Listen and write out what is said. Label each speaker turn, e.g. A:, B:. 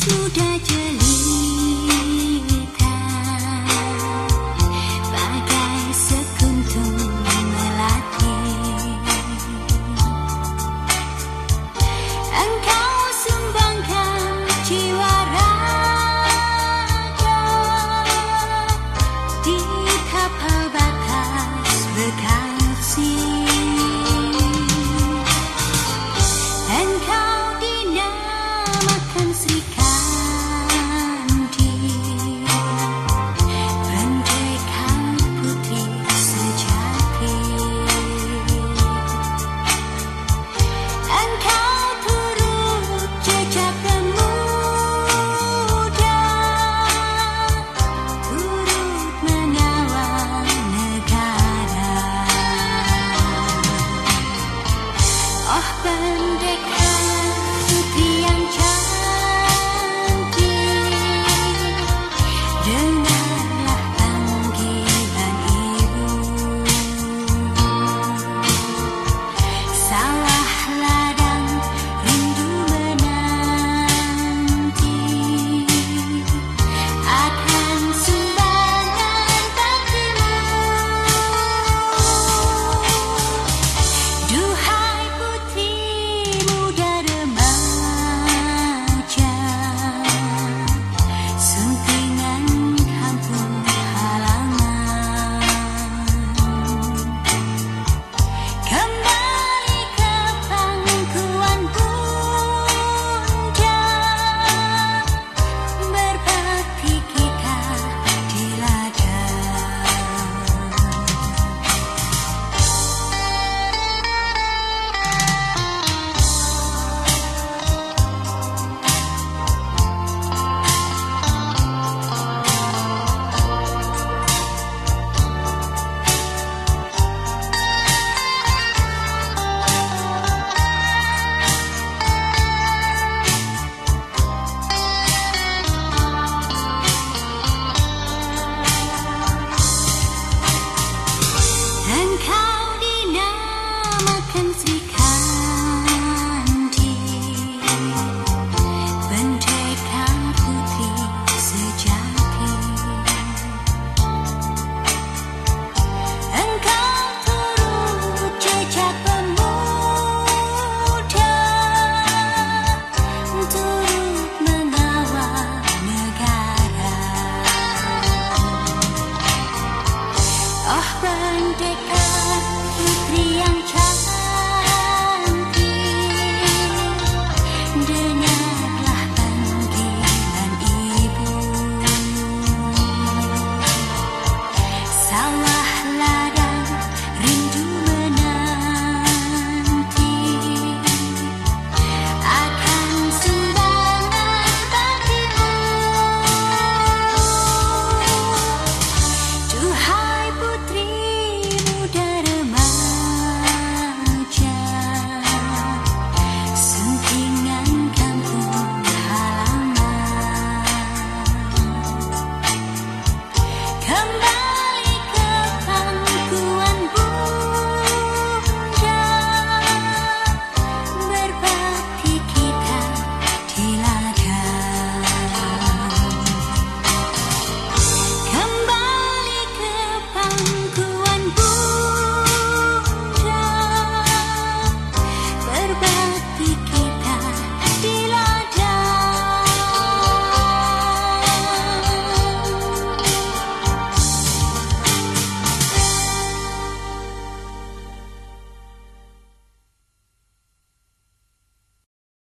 A: sudah jelas